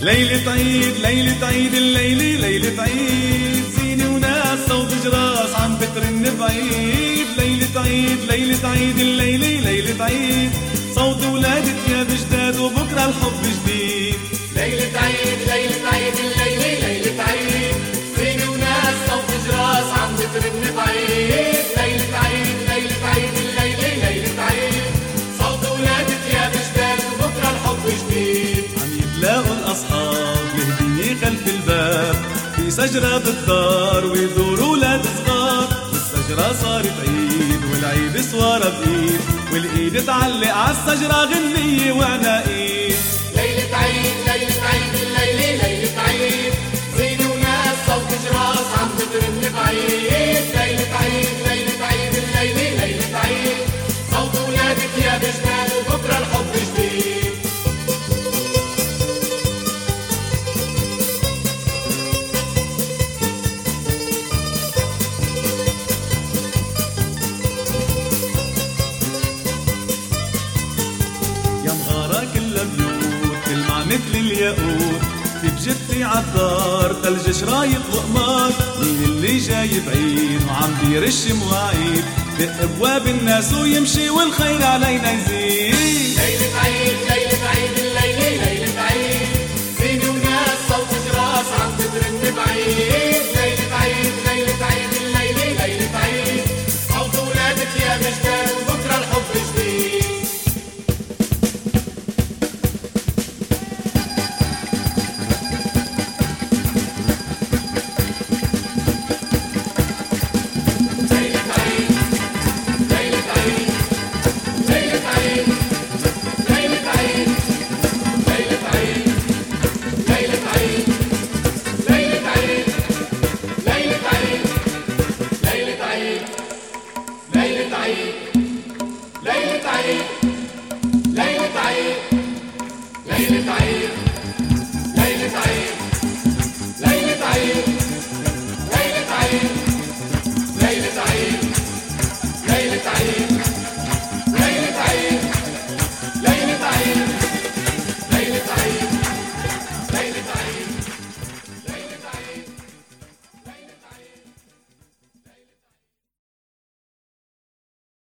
ليلة عيد ليلة عيد الليلة ليلة عيد. زينة وناس صوت جراس عم بترن بعيد. ليلة عيد ليلة عيد الليلة ليلة عيد. صوت ولادة يا بجداد وبكرة الحب جديد. شجرة بالدار ويزوروا ولاد صغار. الشجرة صارت عيد والعيد سوارة بإيد والإيد تعلق عالشجرة غنية وعناقيد ليلة عيد مثل الياقوت. في بجتي عالدار ثلج شرايط وقمار. مين اللي جاي بعيد وعم بيرش مواعيد. دق ابواب الناس ويمشي والخير علينا يزيد. طيب ليل طيب ليل طيب